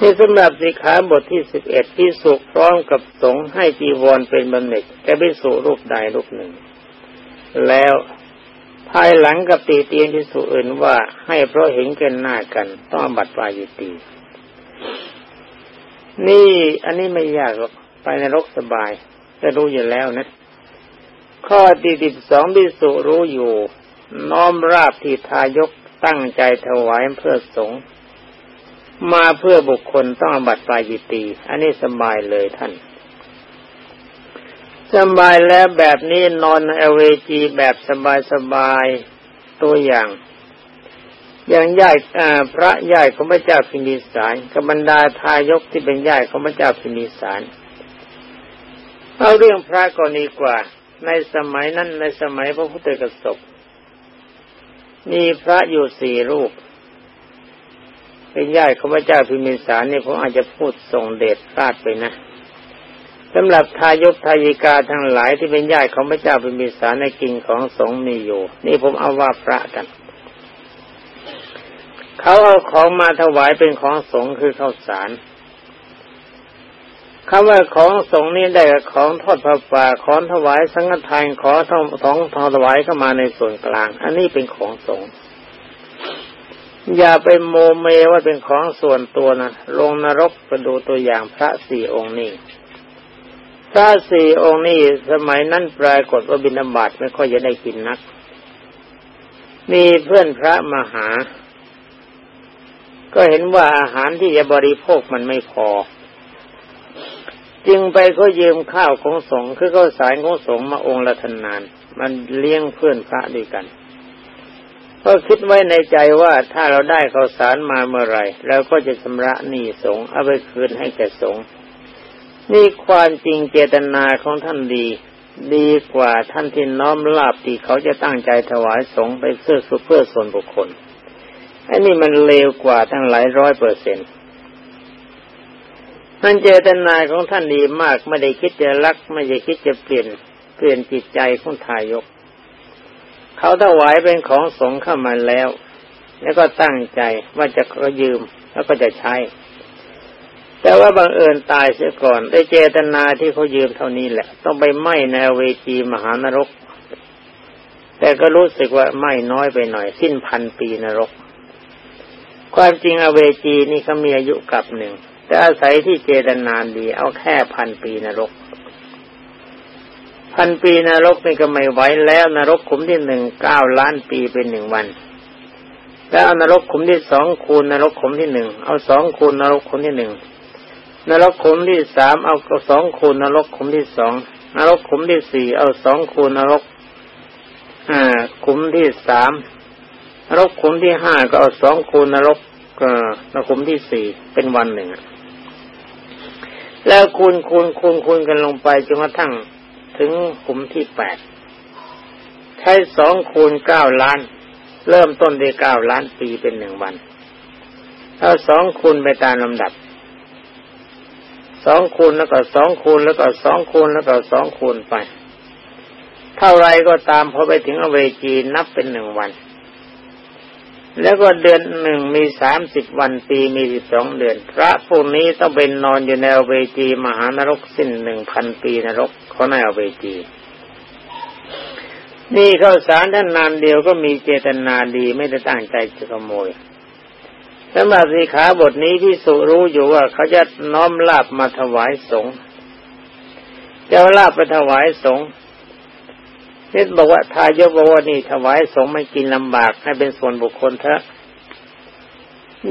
นี่สำหรับสิขาบทที่สิบเอ็ดพิสุพร้อมกับสงให้จีวรเป็นบำเหน็จแก่พิสุรูปใดรูปหนึ่ง แล้วภายหลังกับตีเตียนพิสุอื่นว่าให้เพราะเห็นกันหน้ากันต้องบัตรวายุตี นี่อันนี้ไม่ยากหรอกไปในรกสบายจะรู้อยู่แล้วนะ ข้อที่สิบสองพิสุรู้อยู่ น้อมราบที่ทายกตั้งใจถวายเพื่อสงฆ์ มาเพื่อบุคคลต้องอบัตรปายิตี อันนี้สบายเลยท่าน สบายแล้วแบบนี้นอนเอเวจีแบบสบายๆตัวอย่าง อย่างญาติพระญาติของพระเจ้าพิมิสารกับบรรดาทายกที่เป็นญาติของพระเจ้าพิมิสารเอาเรื่องพระก่อนดีกว่า ในสมัยนั้นในสมัยพระพุทธกสบมีพระอยู่สี่รูป เป็นญาติของพระเจ้าพิมินสารนี่ผมอาจจะพูดส่งเดชพลาดไปนะสำหรับทายกทายิกาทั้งหลายที่เป็นญาติของพระเจ้าพิมินสารในกินของสงมีอยู่ นี่ผมเอาว่าพระกัน เขาเอาของมาถวายเป็นของสงคือข้าวสารคำว่าของสงนี้ได้กับของทอดพระป่าของถวายสังฆทานขอทองทองทองถวายเข้ามาในส่วนกลาง อันนี้เป็นของสงฆ์ อย่าไปโมเมว่าเป็นของส่วนตัวนะลงนรกไปดูตัวอย่างพระสี่องค์นี้ พระสี่องค์นี้สมัยนั้นปรากฏว่าบิณฑบาตไม่ค่อยจะได้กินนัก มีเพื่อนพระมาหา ก็เห็นว่าอาหารที่จะบริโภคมันไม่พอ จึงไปก็ยืมข้าวของสงฆ์คือข้าวสารของสงฆ์มาองค์ละทนาน มันเลี้ยงเพื่อนพระด้วยกัน ก็คิดไว้ในใจว่าถ้าเราได้ข้าวสารมาเมื่อไรเราก็จะชำระหนี้สงเอาไปคืนให้แก่สงนี่ความจริงเจตนาของท่านดี ดีกว่าท่านที่น้อมลาบที่เขาจะตั้งใจถวายสงไปเพื่อสุเพื่อส่วนบุคคลอันนี้มันเลวกว่าทั้งหลายร้อยเปอร์เซ็นต์ท่านเจตนาของท่านดีมากไม่ได้คิดจะรัก ไม่ได้คิดจะเปลี่ยนเปลี่ยนจิตใจของทายก เขาถวายเป็นของสงฆ์เข้ามาแล้ว แล้วก็ตั้งใจว่าจะขอยืมแล้วก็จะใช้ แต่ว่าบังเอิญตายเสียก่อนได้เจตนาที่เขายืมเท่านี้แหละ ต้องไปไหม้ในเวจีมหานรก แต่ก็รู้สึกว่าไหม้น้อยไปหน่อย สิ้นพันปีนรก ความจริงอเวจีนี่เขามีอายุกับหนึ่งแต่อาศัยที่เจตนาดี เอาแค่พันปีนรก พันปีนรกนี่ก็ไม่ไหวแล้วนรกขุมที่หนึ่งเก้าล้านปีเป็นหนึ่งวัน แล้วนรกขุมที่สองคูณนรกขุมที่หนึ่งเอาสองคูณนรกขุมที่หนึ่งนรกขุมที่สามเอาสองคูณนรกขุมที่สองนรกขุมที่สี่เอาสองคูณนรกอ่าขุมที่สามนรกขุมที่ห้าก็เอาสองคูณนรกก็นรกขุมที่สี่เป็นวันหนึ่งแล้วคูณคูณคูณคูณกันลงไปจนกระทั่ง ถึงขุมที่แปดใช้สองคูณเก้าล้าน เริ่มต้นด้วยเก้าล้านปีเป็นหนึ่งวันถ้าสองคูณไปตามลำดับสองคูณแล้วก็สองคูณแล้วก็สองคูณแล้วก็สองคูณไป เท่าไรก็ตามพอไปถึงอเวจีนับเป็นหนึ่งวัน แล้วก็เดือนหนึ่งมีสามสิบวันปีมีสิบสองเดือน พระพวกนี้ต้องเป็นนอนอยู่ในอเวจีมหานรกสิ้นหนึ่งพันปีนรกเขาในเอาไปจีนี่ข้าวสารท่านนานเดียวก็มีเจตนาดีไม่ได้ตั้งใจจะขโมยสำหรับสีขาบทนี้ที่สุรู้อยู่ว่าเขาจะน้อมลาบมาถวายสงฆ์จะลาบไปถวายสงฆ์ เช่นบอกว่าทายกบอกว่านี่ถวายสงฆ์ไม่กินลำบากให้เป็นส่วนบุคคลเถอะ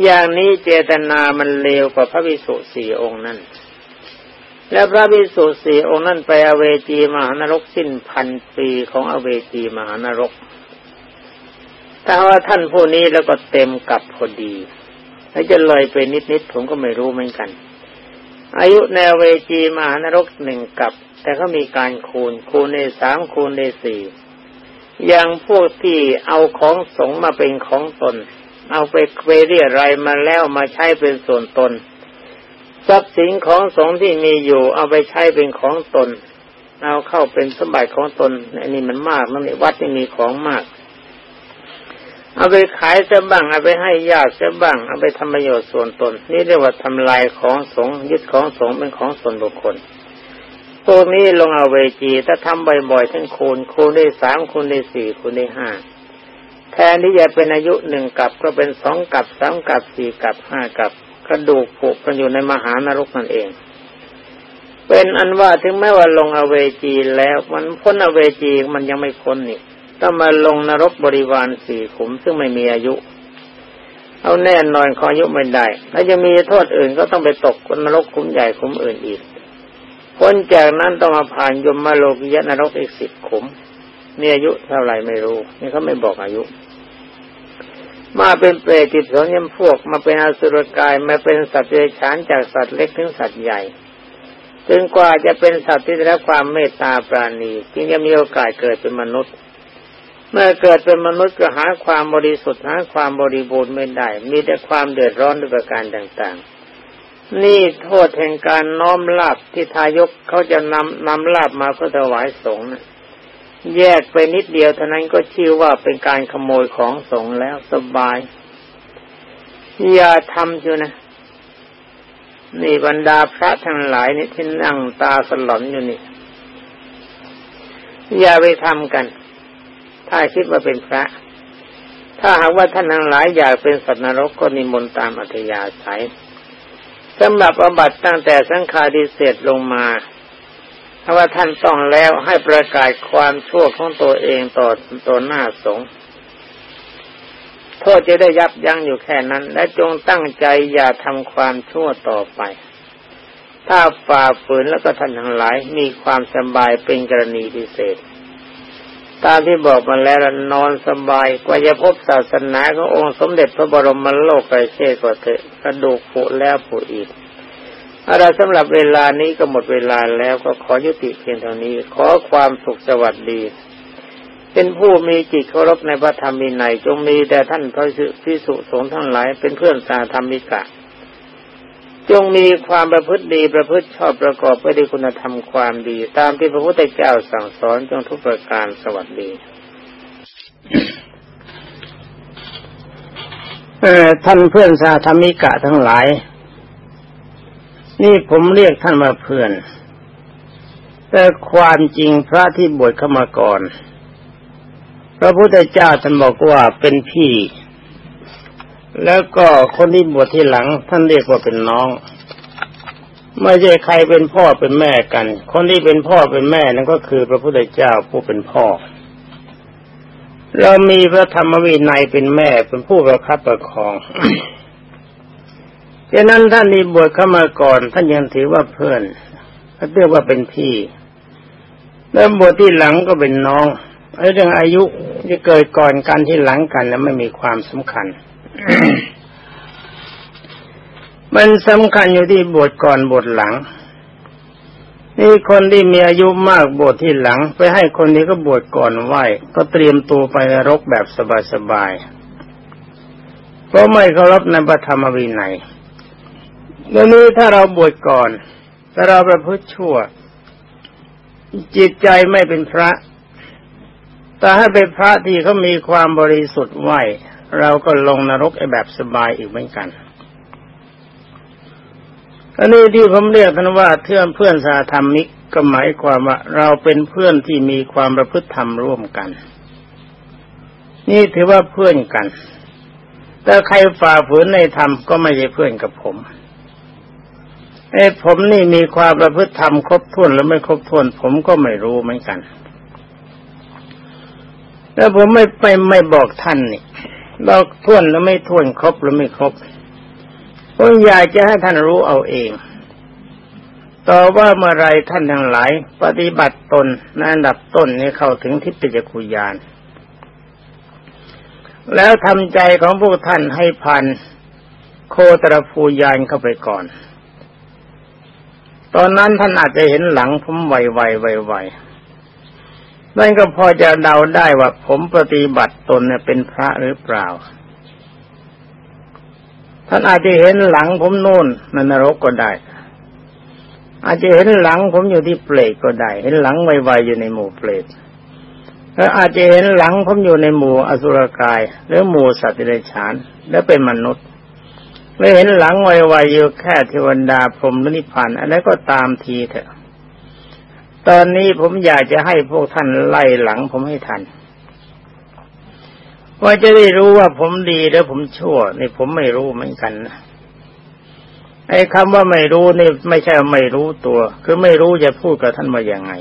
อย่างนี้เจตนามันเลวกว่าพระวิสุสี่องค์นั่นแล้วพระภิกษุสี่องค์นั้นไปอเวจีมหานรกสิ้นพันปีของอเวจีมหานรก ถ้าว่าท่านผู้นี้แล้วก็เต็มกับพอดี แล้วจะเลยไปนิดๆผมก็ไม่รู้เหมือนกันอายุในเวจีมหานรกหนึ่งกับ แต่ก็มีการคูณคูณในสามคูณในสี่อย่างพวกที่เอาของสงมาเป็นของตน เอาไปเวรียไรมาแล้วมาใช้เป็นส่วนตน ทรัพย์สินของสงที่มีอยู่ เอาไปใช้เป็นของตน เอาเข้าเป็นสมบัติของตนอันนี้มันมากนั่นนี่วัดที่มีของมาก เอาไปขายเสียบ้างเอาไปให้ญาติเสียบ้างเอาไปทำประโยชน์ส่วนตน นี่เรียกว่าทำลายของสงยึดของสงเป็นของส่วนบุคคล พวกนี้ลงเอาเวจี ถ้าทำบ่อยๆทั้งคูณคูณได้สามคูณได้สี่คูณได้ห้าแทนที่จะเป็นอายุหนึ่งกับก็เป็นสองกับสามกับสี่กับห้ากับกระดูกผูกกันอยู่ในมหานรกนั่นเอง เป็นอันว่าถึงแม้ว่าลงอเวจีแล้วมันพ้นอเวจีมันยังไม่พ้นนี่ต้องมาลงนรกบริวารสี่ขุมซึ่งไม่มีอายุ เอาแน่นอนขออายุไม่ได้ถ้ายังมีโทษอื่นก็ต้องไปตกนรกขุมใหญ่ขุมอื่นอีก พ้นจากนั้นต้องมาผ่านยมมาโลกิยะนรกอีกสิบขุมมีอายุเท่าไหร่ไม่รู้ นี่เขาไม่บอกอายุ มาเป็นเปรตติดสนยมพวก มาเป็นอสุรกายมาเป็นสัตว์เดรัจฉานจากสัตว์เล็กถึงสัตว์ใหญ่จึงกว่าจะเป็นสัตว์ที่ได้รับความเมตตาปราณีจึงจะมีโอกาสเกิดเป็นมนุษย์ เมื่อเกิดเป็นมนุษย์ก็หาความบริสุทธิ์หาความบริบูรณ์ไม่ได้ มีแต่ความเดือดร้อนด้วยประการต่างๆ นี่โทษแห่งการน้อมลาบที่ทายกเขาจะนำนำลาบมาเพื่อถวายสงฆ์แยกไปนิดเดียวเท่านั้นก็ชื่อว่าเป็นการขโมยของสงฆ์แล้วสบาย อย่าทำจูนะ นี่บรรดาพระทั้งหลายนี่ที่นั่งตาสลอนอยู่นี่ อย่าไปทำกัน ถ้าคิดว่าเป็นพระ ถ้าหากว่าท่านทั้งหลายอยากเป็นสัตว์นรกก็นิมนต์ตามอัธยาศัย สำหรับอบัตตั้งแต่สังฆาดิเศษลงมาถ้าว่าท่านต้องแล้วให้ประกาศความชั่วของตัวเองต่อตัวหน้าสงฆ์โทษจะได้ยับยั้งอยู่แค่นั้น และจงตั้งใจอย่าทำความชั่วต่อไป ถ้าฝ่าฝืนแล้วก็ท่านทั้งหลายมีความสบายเป็นกรณีพิเศษ ตามที่บอกมาแล้วนอนสบายกว่าจะพบศาสนาขององค์สมเด็จพระบรมโลกไกรเชษก็เถอะกระดูกผุแล้วผุอีกอะไรสำหรับเวลานี้ก็หมดเวลาแล้วก็ขอยุติเพียงเท่านี้ ขอความสุขสวัสดี เป็นผู้มีจิตเคารพในพระธรรมวินัยจงมีแต่ท่านพระพิสุสงฆ์ทั้งหลายเป็นเพื่อนสาธรรมิกะ จงมีความประพฤติดีประพฤติชอบประกอบไปด้วยคุณธรรมความดี ตามที่พระพุทธเจ้าสั่งสอนจงทุกประการสวัสดีท่านเพื่อนสาธรรมิกะทั้งหลาย นี่ผมเรียกท่านมาเพื่อน แต่ความจริงพระที่บวชเข้ามาก่อน พระพุทธเจ้าท่านบอกว่าเป็นพี่ แล้วก็คนที่บวชที่หลัง ท่านเรียกว่าเป็นน้อง ไม่ใช่ใครเป็นพ่อเป็นแม่กัน คนที่เป็นพ่อเป็นแม่นั่นก็คือพระพุทธเจ้าผู้เป็นพ่อ เรามีพระธรรมวินัยเป็นแม่เป็นผู้ประคับประคองฉะนั้นท่านนี้บวชเข้ามาก่อน ท่านยังถือว่าเพื่อนเรียกว่าเป็นพี่แล้วบวชที่หลังก็เป็นน้องเรื่องอายุจะเกิดก่อนกันที่หลังกันแล้วไม่มีความสำคัญ มันสำคัญอยู่ที่บวชก่อนบวชหลัง นี่คนที่มีอายุมากบวชที่หลัง ไปให้คนนี้ก็บวชก่อนไหวก็เตรียมตัวไปรกแบบสบายๆเพราะไม่เคารพในพระธรรมวินัยเดี๋ยวนี้ถ้าเราบวชก่อนแต่เราประพฤติชั่ว จิตใจไม่เป็นพระแต่ให้เป็นพระที่เขามีความบริสุทธิ์ไหว เราก็ลงนรกไอแบบสบายอีกเหมือนกันอันนี้ที่ผมเรียกกันว่าเพื่อนเพื่อนสาธรรมิกก็หมายความว่าเราเป็นเพื่อนที่มีความประพฤติธรรมร่วมกัน นี่ถือว่าเพื่อนกัน แต่ใครฝ่าฝืนในธรรมก็ไม่ใช่เพื่อนกับผมเอ้ผมนี่มีความประพฤติธรรมครบถ้วนหรือไม่ครบถ้วน ผมก็ไม่รู้เหมือนกัน แล้วผมไม่ไปไม่บอกท่านนี่ เราท่วนหรือไม่ท่วนครบหรือไม่ครบผมอยากจะให้ท่านรู้เอาเอง ต่อว่าเมื่อไรท่านทั้งหลาย ปฏิบัติตนในอันดับต้นนี้เข้าถึงทิฏฐิจักุยาน แล้วทำใจของพวกท่านให้พันโคตรภูยานเข้าไปก่อน ตอนนั้นท่านอาจจะเห็นหลังผมไวๆไวๆ นั่นก็พอจะเดาได้ว่าผมปฏิบัติตนเนี่ยเป็นพระหรือเปล่า ท่านอาจจะเห็นหลังผมโน่นในนรกก็ได้ อาจจะเห็นหลังผมอยู่ที่เปรตก็ได้ เห็นหลังไวๆอยู่ในหมู่เปรตแล้วอาจจะเห็นหลังผมอยู่ในหมู่อสุรกาย หรือหมู่สัตว์เดรัจฉาน แล้วเป็นมนุษย์ไม่เห็นหลังไวๆอยู่แค่เทวดาพรหมนิพพานอะไรก็ตามทีเถอะ ตอนนี้ผมอยากจะให้พวกท่านไล่หลังผมให้ทันว่าจะได้รู้ว่าผมดีหรือผมชั่วนี่ผมไม่รู้เหมือนกันนะไอ้คำว่าไม่รู้นี่ไม่ใช่ไม่รู้ตัว คือไม่รู้จะพูดกับท่านมาอย่างไง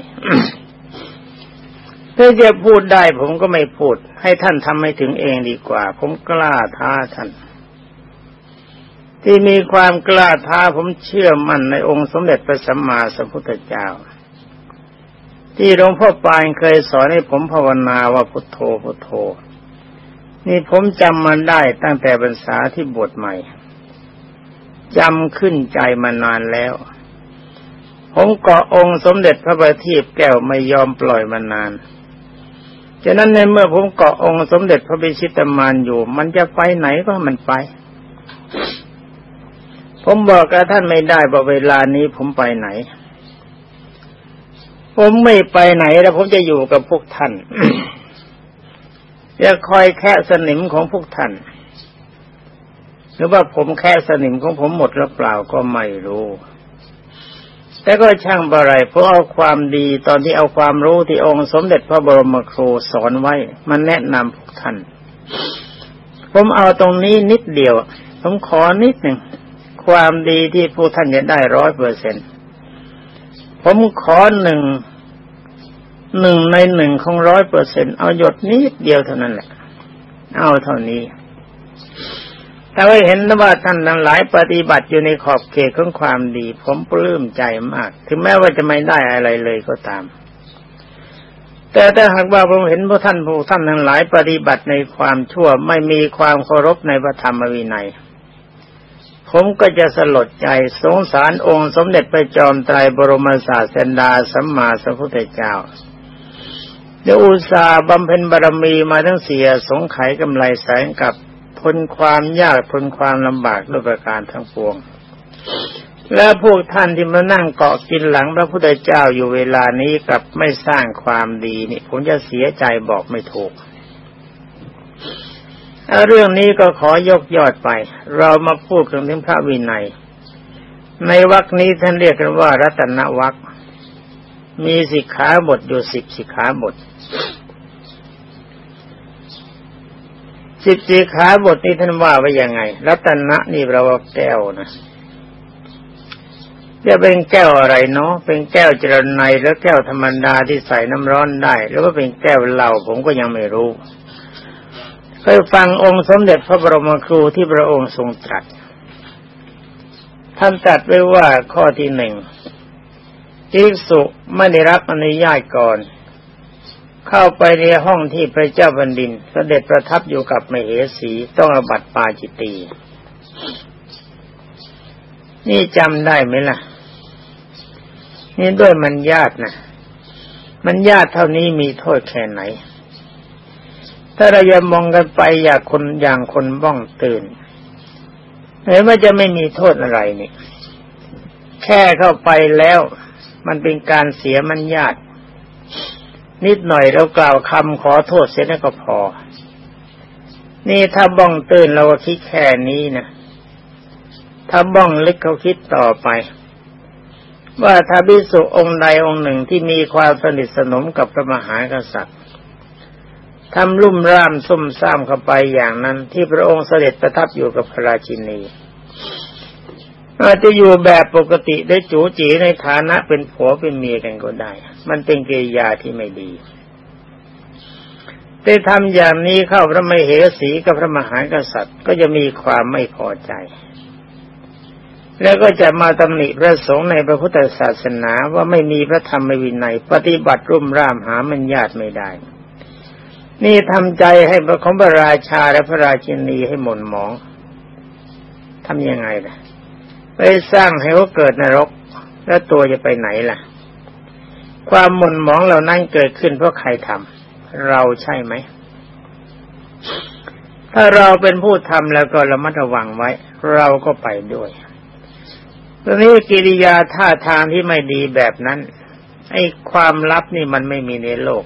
ถ้าจะพูดได้ผมก็ไม่พูด ให้ท่านทำให้ถึงเองดีกว่า ผมกล้าท้าท่าน ที่มีความกล้าท้าผมเชื่อมั่นในองค์สมเด็จพระสัมมาสัมพุทธเจ้า ที่หลวงพ่อปานเคยสอนให้ผมภาวนาว่าพุทโธพุทโธ นี่ผมจำมันได้ตั้งแต่บรรษาที่บวชใหม่จำขึ้นใจมานานแล้ว ผมเกาะองค์สมเด็จพระบัณฑิตแก้วไม่ยอมปล่อยมานานฉะนั้นในเมื่อผมเกาะองค์สมเด็จพระบิชิตมานอยู่ มันจะไปไหนก็มันไป ผมบอกกับท่านไม่ได้บอกเวลานี้ผมไปไหน ผมไม่ไปไหนแล้วผมจะอยู่กับพวกท่านจะคอยแค่สนิมของพวกท่าน หรือว่าผมแค่สนิมของผมหมดหรือเปล่าก็ไม่รู้แต่ก็ช่างบะไรเพราะเอาความดีตอนที่เอาความรู้ที่องค์สมเด็จพระบรมครูสอนไว้ มันแนะนำพวกท่าน ผมเอาตรงนี้นิดเดียว ผมขอนิดหนึ่ง ความดีที่ผู้ท่านจะได้ร้อยเปอร์เซ็น ผมขอหนึ่งหนึ่งในหนึ่งของร้อยเปอร์เซ็นเอาหยดนิดเดียวเท่านั้นแหละ เอาเท่านี้ถ้าว่าเห็นว่าท่านทั้งหลายปฏิบัติอยู่ในขอบเขตของความดี ผมปลื้มใจมาก ถึงแม้ว่าจะไม่ได้อะไรเลยก็ตาม แต่ถ้าหากว่าผมเห็นพวกท่านผู้ท่านทั้งหลายปฏิบัติในความชั่วไม่มีความเคารพในพระธรรมวินัย ผมก็จะสลดใจสงสารองค์สมเด็จพระจอมไตรบรมศาสดาสัมมาสัมพุทธเจ้าเดี๋ยวอุตสาบำเพ็ญบารมีมาทั้งเสียสงไขกำไรแสงกับทนความยากทนความลำบากด้วยประการทั้งปวง และพวกท่านที่มานั่งเกาะกินหลังพระพุทธเจ้าอยู่เวลานี้กับไม่สร้างความดีนี่ผมจะเสียใจบอกไม่ถูก เรื่องนี้ก็ขอยกยอดไป เรามาพูดถึงพระวินัย ในวรคนี้ท่านเรียกกันว่า รัตนวรคมีสิกขาบทอยู่สิบสิกขาบทสิบสีขาบทนี้ท่านว่าไว้ยังไง รัตนะนี่เราว่าแก้วนะจะเป็นแก้วอะไรเนาะเป็นแก้วจรนในหรือแก้วธรรมดาที่ใส่น้ำร้อนได้ หรือว่าเป็นแก้วเหล้าผมก็ยังไม่รู้ เคยฟังองค์สมเด็จพระบรมครูที่พระองค์ทรงตรัส ท่านตรัสไว้ว่าข้อที่หนึ่งทิสุไม่ได้รับอนุญาตก่อน เข้าไปในห้องที่พระเจ้าบันดินเสด็จประทับอยู่กับมเหสีต้องอบัติปาจิตตีนี่จำได้ไหมล่ะ นี่ด้วยมันญาตินะมันญาติเท่านี้มีโทษแค่ไหน ถ้าเราจะมองกันไปอยากคนอย่างคนบ้องตื่นเห็นว่าจะไม่มีโทษอะไรนี่แค่เข้าไปแล้วมันเป็นการเสียมันญาติ นิดหน่อยเรากล่าวคำขอโทษเสียนั่นก็พอ นี่ถ้าบ้องตื่นเราก็คิดแค่นี้นะถ้าบ้องลึกเขาคิดต่อไป ว่าถ้าบิสุองค์ใดองค์หนึ่งที่มีความสนิทสนมกับพระมหากษัตริย์ ทำลุ่มร่ามซุ่มซ่ามเข้าไปอย่างนั้น ที่พระองค์เสด็จประทับอยู่กับพระราชินีอาจจะอยู่แบบปกติได้จูจีในฐานะเป็นผัวเป็นเมียกันก็ได้ มันเป็นกิริยาที่ไม่ดีแต่ทำอย่างนี้เข้าพระมเหสีกับพระมหากษัตริย์ ก็จะมีความไม่พอใจ แล้วก็จะมาตำหนิพระสงฆ์ในพระพุทธศาสนาว่าไม่มีพระธรรมวินัย ปฏิบัติรุ่มร่ามหามันญาติไม่ได้ นี่ทำใจให้พระของพระราชาและพระราชินีให้หม่นหมองทำยังไงล่ะ ไปสร้างให้เขาเกิดนรก แล้วตัวจะไปไหนล่ะ ความหม่นหมองเหล่านั้นเกิดขึ้นเพราะใครทำเราใช่ไหม ถ้าเราเป็นผู้ทำแล้วก็ระมัดระวังไว้ เราก็ไปด้วยตอนนี้กิริยาท่าทางที่ไม่ดีแบบนั้นไอ้ความลับนี่มันไม่มีในโลก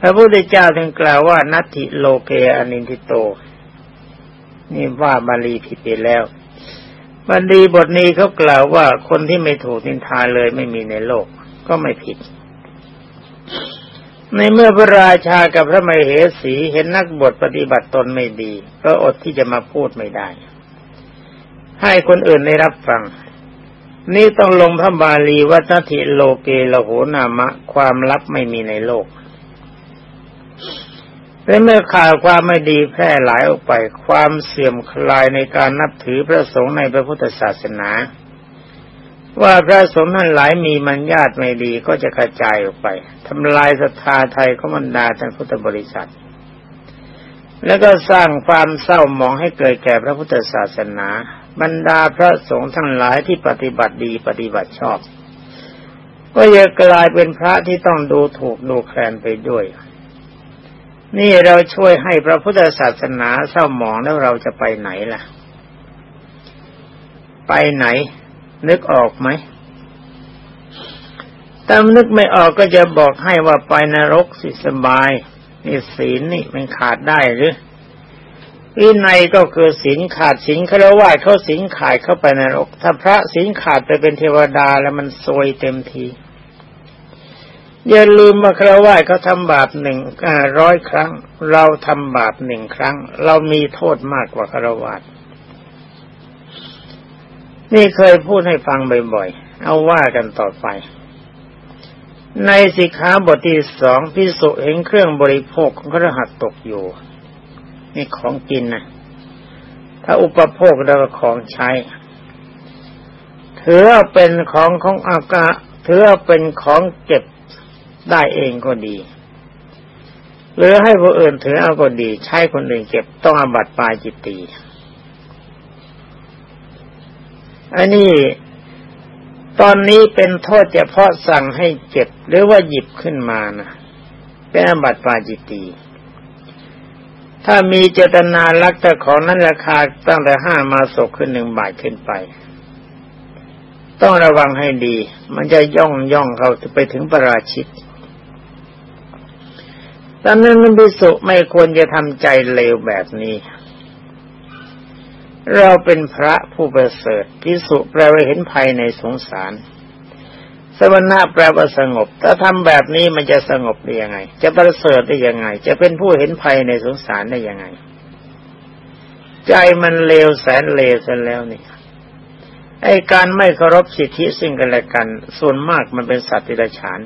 พระพุทธเจ้าถึงกล่าวว่า นัตถิโลเกอนินทิโต นี่ว่าบาลีผิดไปแล้วบาลีบทนี้เขากล่าวว่าคนที่ไม่ถูกนินทาเลยไม่มีในโลกก็ไม่ผิด ในเมื่อพระราชากับพระมเหสีเห็นนักบวชปฏิบัติตนไม่ดี ก็อดที่จะมาพูดไม่ได้ ให้คนอื่นได้รับฟังนี่ต้องลงพระบาลีวัตถิโลเกโลโหนามะ ความลับไม่มีในโลก และเมื่อข่าวความไม่ดีแพร่หลายออกไป ความเสื่อมคลายในการนับถือพระสงฆ์ในพระพุทธศาสนา ว่าพระสงฆ์นั้นหลายมีมัญญาตไม่ดีก็จะกระจายออกไปทำลายศรัทธาไทยขมันดาท่านพุทธบริษัท แล้วก็สร้างความเศร้าหมองให้เกิดแก่พระพุทธศาสนา บรรดาพระสงฆ์ทั้งหลายที่ปฏิบัติดีปฏิบัติชอบ ก็จะกลายเป็นพระที่ต้องดูถูกดูแคลนไปด้วย นี่เราช่วยให้พระพุทธศาสนาเศร้าหมองแล้วเราจะไปไหนล่ะ ไปไหน นึกออกไหมถ้านึกไม่ออกก็จะบอกให้ว่าไปนรกสิสบายนี่ศีลนี่มันขาดได้หรือวินัยก็คือศีลขาดศีลเขาเรียกว่าเขาศีลขาดเข้าไปนรก ถ้าพระศีลขาดไปเป็นเทวดาแล้วมันซวยเต็มที อย่าลืมว่าคราวาเขาทำบาปหนึ่งร้อยครั้ง เราทำบาปหนึ่งครั้ง เรามีโทษมากกว่าคราวาสนี่เคยพูดให้ฟังบ่อยๆ เอาว่ากันต่อไป ในสิกขาบทที่สองพิสุเห็นเครื่องบริโภคของครหัสตกอยู่ นี่ของกินนะถ้าอุปโภคแล้วของใช้ถือเป็นของของอากาถือเป็นของเก็บ ได้เองก็ดี หรือให้ผู้อื่นถือเอาก็ดี ใช้คนอื่นเก็บต้องอาบัติปาจิตตีอันนี้ตอนนี้เป็นโทษเฉพาะสั่งให้เก็บ หรือว่าหยิบขึ้นมานะเป็นอาบัติปาจิตตีถ้ามีเจตนาลักแต่ของนั้นราคาตั้งแต่ห้ามาศกขึ้นหนึ่งบาทขึ้นไป ต้องระวังให้ดี มันจะย่องย่องเขาไปถึงประราชิต ตอนนั้นมันพิสุไม่ควรจะทำใจเลวแบบนี้ เราเป็นพระผู้ประเสริฐพิสุแปลว่าเห็นภัยในสงสารสวนาแปลว่าสงบ ถ้าทำแบบนี้มันจะสงบได้ยังไง จะประเสริฐได้ยังไง จะเป็นผู้เห็นภัยในสงสารได้ยังไง ใจมันเลวแสนเลวซะแล้วนี่ไอการไม่เคารพสิทธิซึ่งกันและกัน ส่วนมากมันเป็นสัตว์ติรฉาน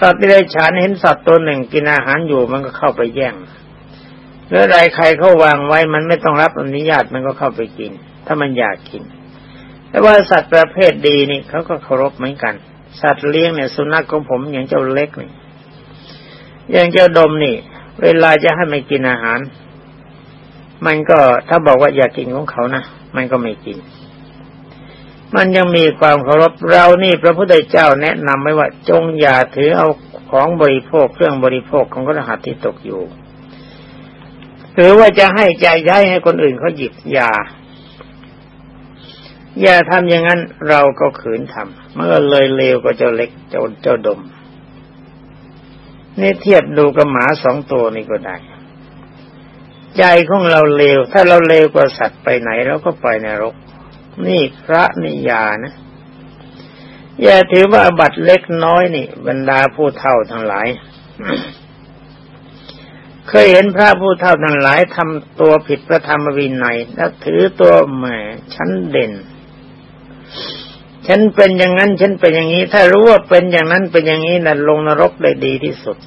สัตว์ที่ได้ฉานเห็นสัตว์ตัวหนึ่งกินอาหารอยู่มันก็เข้าไปแย่งหรืออะไรใครเขาวางไว้มันไม่ต้องรับอนุญาตมันก็เข้าไปกิน ถ้ามันอยากกิน แต่ว่าสัตว์ประเภทดีนี่เขาก็เคารพเหมือนกัน สัตว์เลี้ยงเนี่ยสุนัขของผมอย่างเจ้าเล็กนี่อย่างเจ้าดมนี่ เวลาจะให้มันกินอาหาร มันก็ถ้าบอกว่าอยากกินของเขานะมันก็ไม่กิน มันยังมีความเคารพเรานี่พระพุทธเจ้าแนะนำไว้ว่าจงอย่าถือเอาของบริโภคเครื่องบริโภคของกระหัตที่ตกอยู่ หรือว่าจะให้ใจย้ายให้คนอื่นเขาหยิบอย่าอย่าทำอย่างนั้นเราก็ขืนทำเมื่อเลยเลวก็เจ้าเล็กเจ้าเจ้าดมนี่เทียบดูกับหมาสองตัวนี่ก็ได้ ใจของเราเลวถ้าเราเลวกว่าสัตว์ไปไหนเราก็ไปในรก นี่พระนิยานะ อย่าถือว่าบัตรเล็กน้อยนี่ บรรดาผู้เฒ่าทั้งหลาย เคยเห็นพระผู้เฒ่าทั้งหลายทำตัวผิดพระธรรมวินัยแล้วถือตัวแหมฉันเด่น ฉันเป็นอย่างนั้น ฉันเป็นอย่างนี้ ถ้ารู้ว่าเป็นอย่างนั้นเป็นอย่างนี้นั่นลงนรกได้ดีที่สุด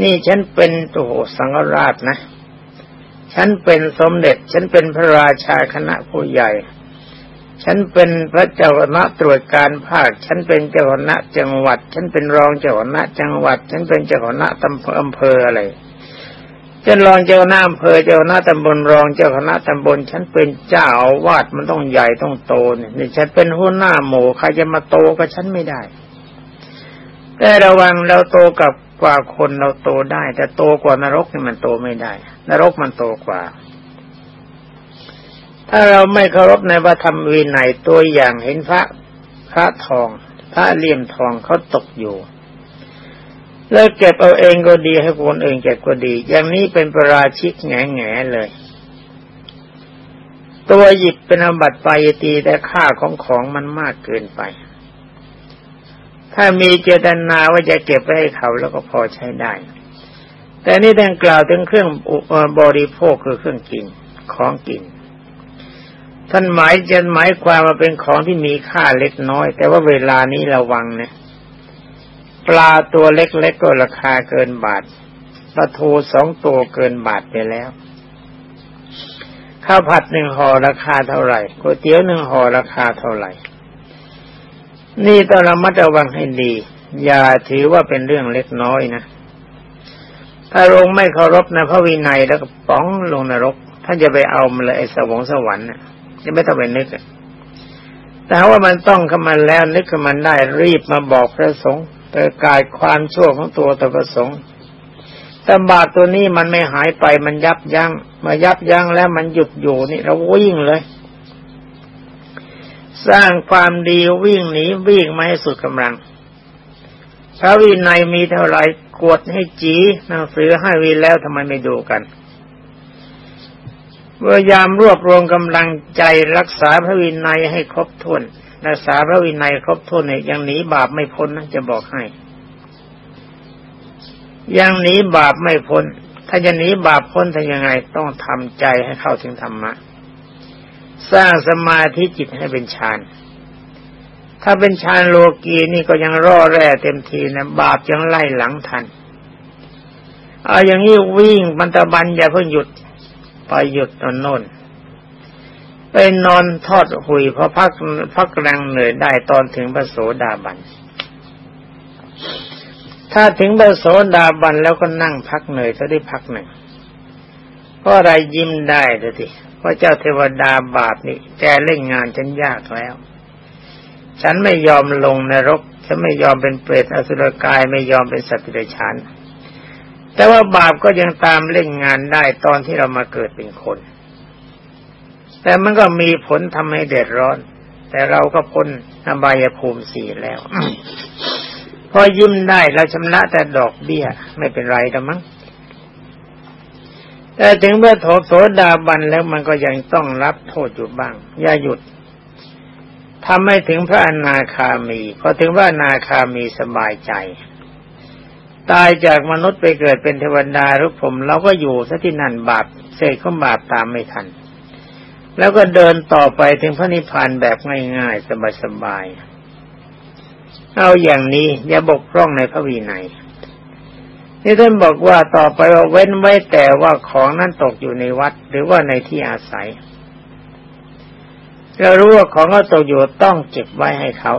นี่ฉันเป็นโอ้สังฆราชนะ ฉันเป็นสมเด็จ ฉันเป็นพระราชาคณะผู้ใหญ่ ฉันเป็นพระเจ้าคณะตรวจการภาค ฉันเป็นเจ้าคณะจังหวัด ฉันเป็นรองเจ้าคณะจังหวัด ฉันเป็นเจ้าคณะตำอำเภออะไรฉันรองเจ้าคณะอำเภอเจ้าคณะตำบลรองเจ้าคณะตำบล ฉันเป็นเจ้าอาวาสมันต้องใหญ่ต้องโตเนี่ยนี่ฉันเป็นหัวหน้าหมู่ใครจะมาโตกับฉันไม่ได้ แต่ระวังเราโตกับกว่าคนเราโตได้ แต่โตกว่านรกนี่มันโตไม่ได้ นรกมันโตกว่า ถ้าเราไม่เคารพในพระธรรมวินัยตัวอย่างเห็นพระพระทอง พระเลี่ยมทองเขาตกอยู่ แล้วเก็บเอาเองก็ดีให้คนอื่นเก็บก็ดี อย่างนี้เป็นประราชิกแง่แง่เลย ตัวหยิบเป็นอบัตปายตีแต่ค่าของของมันมากเกินไป ถ้ามีเจตนาว่าจะเก็บไว้ให้เขาแล้วก็พอใช้ได้ แต่นี่ท่านกล่าวถึงเครื่องบริโภคคือเครื่องกินของกิน ท่านหมายจะหมายความมาเป็นของที่มีค่าเล็กน้อย แต่ว่าเวลานี้ระวังนะปลาตัวเล็กๆก็ราคาเกินบาทปลาทูสองตัวเกินบาทไปแล้ว ข้าวผัดหนึ่งห่อราคาเท่าไหร่ก๋วยเตี๋ยวหนึ่งห่อราคาเท่าไหร่ นี่ต้องระมัดระวังให้ดี อย่าถือว่าเป็นเรื่องเล็กน้อยนะ ถ้าลงไม่เคารพนะพระวินัยแล้วก็ป้องลงนรก ท่านจะไปเอามาเลยไอ้สวงสวรรค์น่ะจะไม่ต้องไปนึกแต่ว่ามันต้องขึ้นมาแล้วนึกขึ้นมันได้รีบมาบอกพระสงฆ์แต่กายความชั่วของตัวตประสงค์แต่บาปตัวนี้มันไม่หายไปมันยับยัง้งมายับยั้งแล้วมันหยุดอยู่นี่เราวิ่งเลย สร้างความดีวิ่งหนีวิ่งมาให้สุดกำลังพระวินัยมีเท่าไร กวดให้จีหนังสือให้วีแล้วทำไมไม่ดูกันพยายามรวบรวมกำลังใจรักษาพระวินัยให้ครบถ้วนรักษาพระวินัยครบถ้วนเนี่ยยังหนีบาปไม่พ้นนะจะบอกให้ ยังหนีบาปไม่พ้น ถ้าจะหนีบาปพ้นทำยังไง ต้องทำใจให้เข้าถึงธรรมะ สร้างสมาธิจิตให้เป็นฌาน ถ้าเป็นฌานโลกีนี่ก็ยังร่อแร่เต็มทีนะบาปยังไล่หลังทันเอาอย่างนี้วิ่งบรรตบันอย่าเพิ่งหยุดไปหยุดตอนโน่นไปนอนทอดหุยพราะพักพักแรงเหนื่อยได้ตอนถึงพระโสดาบัน ถ้าถึงพระโสดาบันแล้วก็นั่งพักเหนื่อยจะได้พักหนึ่งเพราะอะไรยิ้มได้เลยทีเพราะเจ้าเทวดาบาปนี่แกเล่นงานฉันยากแล้ว ฉันไม่ยอมลงนรก ฉันไม่ยอมเป็นเปรตอสุรกายไม่ยอมเป็นสัตว์เดรัจฉานแต่ว่าบาปก็ยังตามเล่นงานได้ตอนที่เรามาเกิดเป็นคน แต่มันก็มีผลทำให้เดือดร้อน แต่เราก็พ้นอบายภูมิสี่แล้ว พอยิ้มได้เราชำระแต่ดอกเบี้ย ไม่เป็นไรแต่มั้งแต่ถึงเมื่อโถโสดาบันแล้วมันก็ยังต้องรับโทษอยู่บ้าง อย่าหยุด ทำให้ถึงพระอนาคามี พอถึงพระอนาคามีสบายใจ ตายจากมนุษย์ไปเกิดเป็นเทวดาหรือผมเราก็อยู่ซะที่นั่นบาปเศษของบาปตามไม่ทัน แล้วก็เดินต่อไปถึงพระนิพพานแบบง่ายๆ สบายๆเอาอย่างนี้อย่าบกพร่องในพระวินัยนี่ท่านบอกว่าต่อไปว่าเว้นไว้แต่ว่าของนั้นตกอยู่ในวัดหรือว่าในที่อาศัย เรารู้ว่าของก็ตกอยู่ต้องเก็บไว้ให้เขา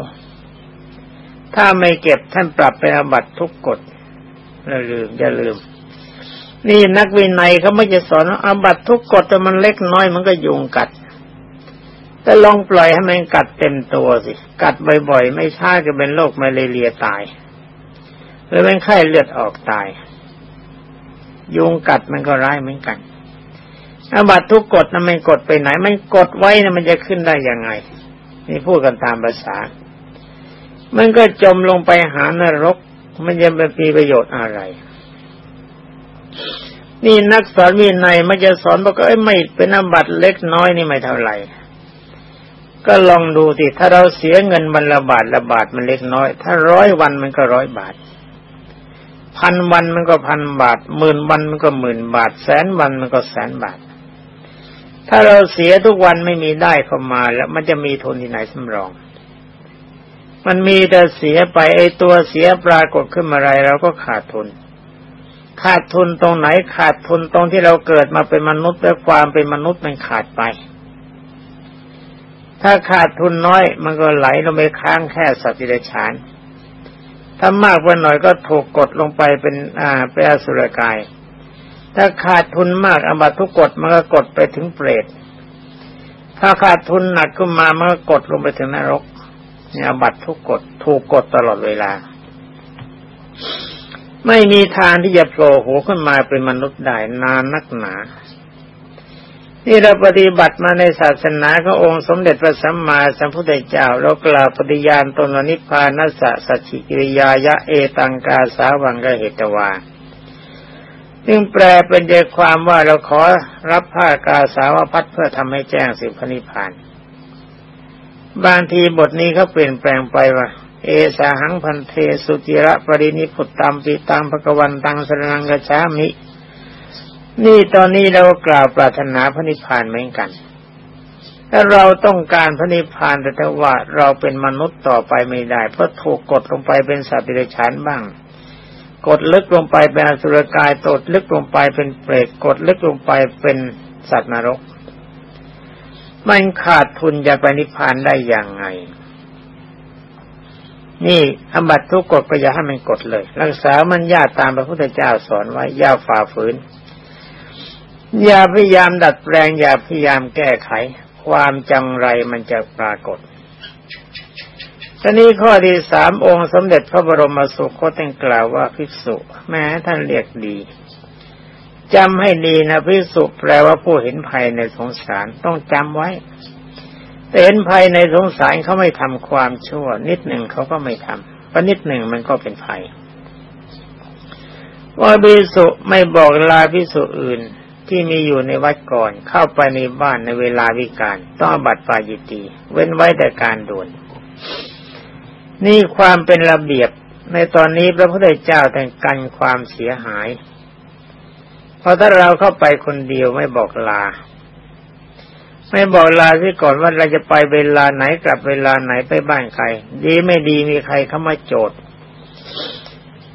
ถ้าไม่เก็บท่านปรับเป็นอบัตทุกกฎอย่าลืมอย่าลืม นี่นักวินัยเขาไม่จะสอนอาบัตทุกกฎแต่มันเล็กน้อยมันก็ยุงกัด แต่ลองปล่อยให้มันกัดเต็มตัวสิ กัดบ่อยๆ ไม่ช้าจะเป็นโรคมาเรียตายหรือเป็นไข้เลือดออกตาย ยุงกัดมันก็ร้ายเหมือนกัน อาบัตทุกกฎนะมันกดไปไหนมันกดไว้นะมันจะขึ้นได้ยังไง นี่พูดกันตามภาษา มันก็จมลงไปหานรก มันจะไม่มีประโยชน์อะไร นี่นักสอนวินัยมันจะสอนบอกว่าไม่เป็นอาบัตเล็กน้อยนี่ไม่เท่าไหร่ก็ลองดูสิถ้าเราเสียเงินวันละบาทละบาทมันเล็กน้อย ถ้าร้อยวันมันก็ร้อยบาทพันวันมันก็พันบาทหมื่นวันมันก็หมื่นบาท แสนวันมันก็แสนบาท ถ้าเราเสียทุกวันไม่มีได้เข้ามาแล้วมันจะมีทุนที่ไหนสำรอง มันมีแต่เสียไปไอ้ตัวเสียปรากฏขึ้นมาอะไรเราก็ขาดทุน ขาดทุนตรงไหนขาดทุนตรงที่เราเกิดมาเป็นมนุษย์และความเป็นมนุษย์มันขาดไป ถ้าขาดทุนน้อย มันก็ไหลลงไปค้างแค่สัตว์ดิฉานถ้ามากไปหน่อยก็ถูกกดลงไปเป็นอ่าเป็นอสุรกาย ถ้าขาดทุนมากอบัตทุกกฎมันก็กดไปถึงเปรต ถ้าขาดทุนหนักขึ้นมามันก็กดลงไปถึงนรกเนี่ยอบัตทุกกฎถูกกดตลอดเวลา ไม่มีทางที่จะโผล่หัวขึ้นมาเป็นมนุษย์ได้นานนักหนานี่เราปฏิบัติมาในศาสนาขององค์สมเด็จพระสัมมาสัมพุทธเจ้าเรากล่าวปฏิญาณตนวนิพพานัสสะสัจฉิกิริยายะเอตังกาสาวังกเหตวา ซึ่งแปลเป็นใจความว่าเราขอรับผ้ากาสาวพัดเพื่อทำให้แจ้งสิพนิพพาน บางทีบทนี้เขาเปลี่ยนแปลงไปว่า เอสาหังพันเทสุจิระปรินิพุตตามปีตังภกวันตังสรนังกชามิ นี่ตอนนี้เรากล่าวปรารถนาพระนิพพานเหมือนกันถ้าเราต้องการพระนิพพานแต่ว่าเราเป็นมนุษย์ต่อไปไม่ได้ เพราะถูกกดลงไปเป็นสัตว์เดรัจฉานบ้าง กดลึกลงไปเป็นอสุรกายตดลึกลงไปเป็นเปรตกดลึกลงไปเป็นสัตว์นรก มันขาดทุนจะไปนิพพานได้อย่างไง นี่อบัตทุกกฎก็อย่าให้มันกดเลย รักษามันญาตามพระพุทธเจ้าสอนไว้ย่าฝ่าฝืน อย่าพยายามดัดแปลงอย่าพยายามแก้ไข ความจังไรมันจะปรากฏ ตอนนี้ข้อที่สามองค์สมเด็จพระบรมสุคตกล่าวว่าภิกษุ แม้ท่านเรียกดีจำให้ดีนะภิกษุแปลว่าผู้เห็นภัยในสงสารต้องจำไว้แต่เห็นภัยในสงสารเขาไม่ทำความชั่ว นิดหนึ่งเขาก็ไม่ทำเพราะนิดหนึ่งมันก็เป็นภัยว่าภิกษุไม่บอกลาภิกษุอื่นที่มีอยู่ในวัดก่อนเข้าไปในบ้านในเวลาวิการต้องบัตรปาจิตีเว้นไว้แต่การด่วน นี่ความเป็นระเบียบในตอนนี้พระพุทธเจ้าแต่งกันความเสียหาย เพราะถ้าเราเข้าไปคนเดียวไม่บอกลา ไม่บอกลาที่ก่อนว่าเราจะไปเวลาไหนกลับเวลาไหนไปบ้านใคร ดีไม่ดีมีใครเข้ามาโจทย์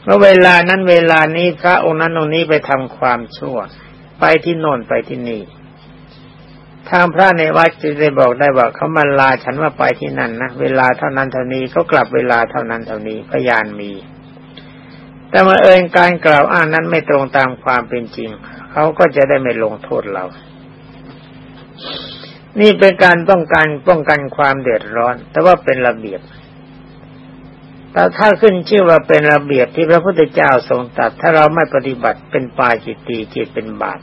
เพราะเวลานั้นเวลานี้พระองค์นั้นองค์นี้ไปทำความชั่ว ไปที่โน่นไปที่นี่ ทางพระในวัดจะได้บอกได้ว่าเขามาลาฉันว่าไปที่นั่นนะเวลาเท่านั้นเท่านี้เขากลับเวลาเท่านั้นเท่านี้พยานมี แต่มาเอิญการกล่าวอ้างนั้นไม่ตรงตามความเป็นจริง เขาก็จะได้ไม่ลงโทษเรา นี่เป็นการต้องการป้องกันความเดือดร้อน แต่ว่าเป็นระเบียบแต่ถ้าขึ้นชื่อว่าเป็นระเบียบที่พระพุทธเจ้าทรงตัด ถ้าเราไม่ปฏิบัติเป็นปาจิตตีจิตเป็นบาป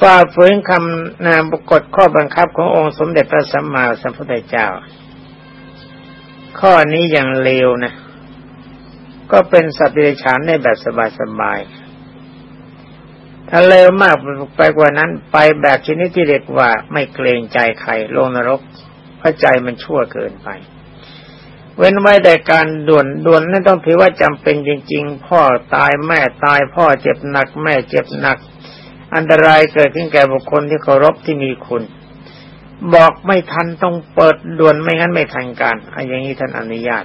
ฝ่าฝืนคำนามกฎข้อบังคับขององค์สมเด็จพระสัมมาสัมพุทธเจ้า ข้อนี้อย่างเลวนะ ก็เป็นสัตว์เดรัจฉานในแบบสบายๆถ้าเลวมากไปกว่านั้น ไปแบบชนิดที่เรียกว่าไม่เกรงใจใครลงนรกเพราะใจมันชั่วเกินไป เว้นไว้แต่การด่วนด่วนนั่นต้องถือว่าจำเป็นจริง ๆ พ่อตายแม่ตายพ่อเจ็บหนัก แม่เจ็บหนัก อันตรายเกิดขึ้นแก่บุคคลที่เคารพที่มีคุณ บอกไม่ทันต้องเปิดด่วนไม่งั้นไม่ทันการอันอย่างนี้ท่านอนุญาต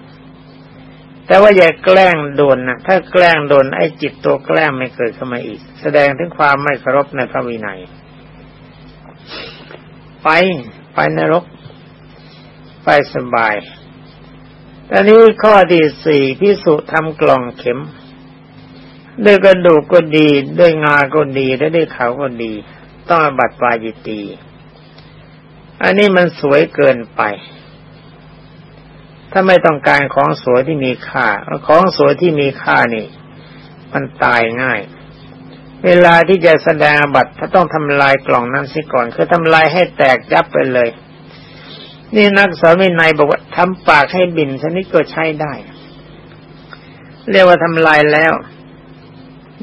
แต่ว่าอย่าแกล้งด่วนนะถ้าแกล้งด่วนไอ้จิตตัวแกล้งไม่เกิดขึ้นมาอีก แสดงถึงความไม่เคารพในพระวินัย ไปไปนรก ไปสบายตอนนี้ข้อที่สี่พิสุทำกล่องเข็ม ด้วยกระดูกก็ดี ด้วยงาก็ดีและด้วยเขาก็ดี ต้องบัตรปาจิตี อันนี้มันสวยเกินไป ถ้าไม่ต้องการของสวยที่มีค่า ของสวยที่มีค่านี่ มันตายง่าย เวลาที่จะแสดงบัตรถ้าต้องทำลายกล่องนั้นสิก่อน คือทำลายให้แตกยับไปเลย นี่นักสอนวินัยบอกว่าทำปากให้บินชนิดก็ใช้ได้ เรียกว่าทำลายแล้ว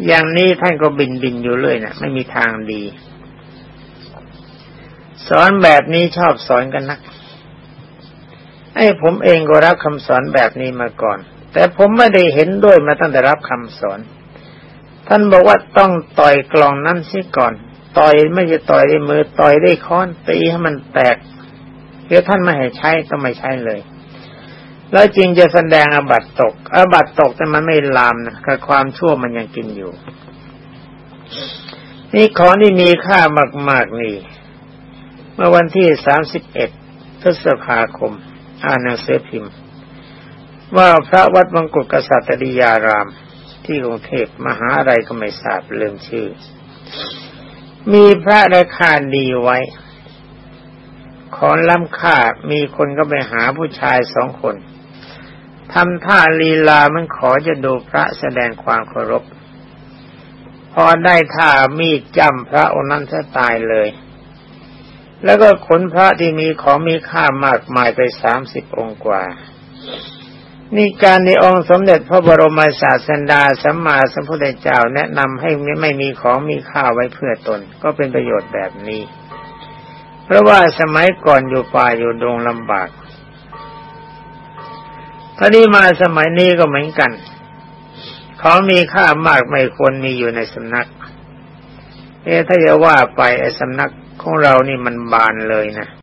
อย่างนี้ท่านก็บินบินอยู่เลยนะไม่มีทางดี สอนแบบนี้ชอบสอนกันนัก ไอ้ผมเองก็รับคำสอนแบบนี้มาก่อน แต่ผมไม่ได้เห็นด้วยมาตั้งแต่รับคำสอน ท่านบอกว่าต้องต่อยกล่องนั้นซิก่อน ต่อยไม่จะต่อยด้วยมือต่อยด้วยค้อนตีให้มันแตกเดี๋ยวท่านไม่ให้ใช้ก็ไม่ใช้เลย แล้วจริงจะแสดงอบัตตก อบัตตกแต่มันไม่ลามนะคือความชั่วมันยังกินอยู่ นี่ของที่มีค่ามาก ๆ นี่ เมื่อวันที่สามสิบเอ็ดพฤษภาคม อ่านหนังสือพิมพ์ ว่าพระวัดมงกุฎกษัตริยาราม ที่กรุงเทพมหาอะไรก็ไม่ทราบเรื่องชื่อ มีพระราคาดีไว้ของล้ำค่ามีคนก็ไปหาผู้ชายสองคน ทำท่าลีลามันขอจะดูพระแสดงความเคารพ พอได้ท่ามีดจ้ำพระองค์นั้นจะตายเลย แล้วก็ขนพระที่มีของมีค่ามากมายไปสามสิบองค์กว่า นี่การในองค์สมเด็จพระบรมศาสดาสัมมาสัมพุทธเจ้าแนะนำให้ไม่มีของมีค่าไว้เพื่อตน ก็เป็นประโยชน์แบบนี้ เพราะว่าสมัยก่อนอยู่ป่าอยู่ดงลำบาก ท่านี้มาสมัยนี้ก็เหมือนกัน ของมีค่ามากไม่ควรมีอยู่ในสำนัก เอ๊ถ้าจะว่าไปไอ้สำนักของเรานี่มันบานเลยนะ